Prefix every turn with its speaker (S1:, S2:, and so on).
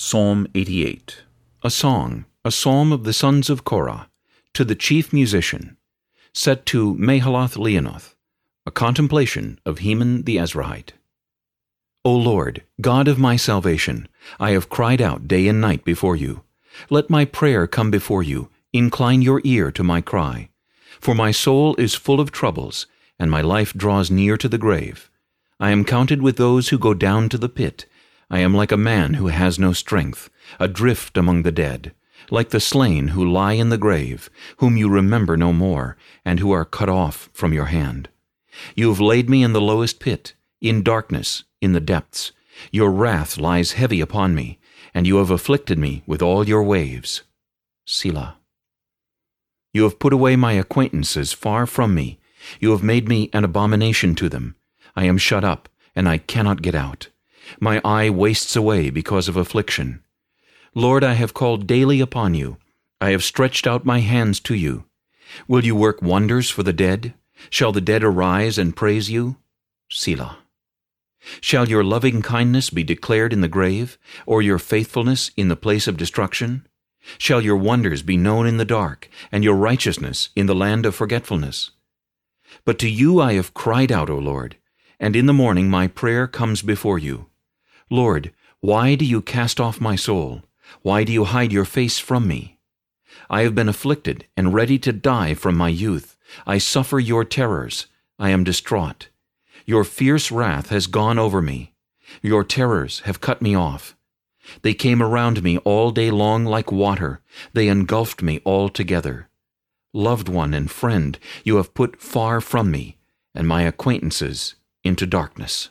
S1: Psalm 88 A song, a psalm of the sons of Korah, to the chief musician, set to Mahalath Leannoth, a contemplation of Heman the Ezrahite. O Lord, God of my salvation, I have cried out day and night before you. Let my prayer come before you, incline your ear to my cry. For my soul is full of troubles, and my life draws near to the grave. I am counted with those who go down to the pit, I am like a man who has no strength, adrift among the dead, like the slain who lie in the grave, whom you remember no more, and who are cut off from your hand. You have laid me in the lowest pit, in darkness, in the depths. Your wrath lies heavy upon me, and you have afflicted me with all your waves. Selah. You have put away my acquaintances far from me. You have made me an abomination to them. I am shut up, and I cannot get out. My eye wastes away because of affliction. Lord, I have called daily upon you. I have stretched out my hands to you. Will you work wonders for the dead? Shall the dead arise and praise you? Selah. Shall your loving kindness be declared in the grave, or your faithfulness in the place of destruction? Shall your wonders be known in the dark, and your righteousness in the land of forgetfulness? But to you I have cried out, O Lord, and in the morning my prayer comes before you. Lord, why do you cast off my soul? Why do you hide your face from me? I have been afflicted and ready to die from my youth. I suffer your terrors. I am distraught. Your fierce wrath has gone over me. Your terrors have cut me off. They came around me all day long like water. They engulfed me altogether. Loved one and friend, you have put far from me, and my acquaintances into darkness.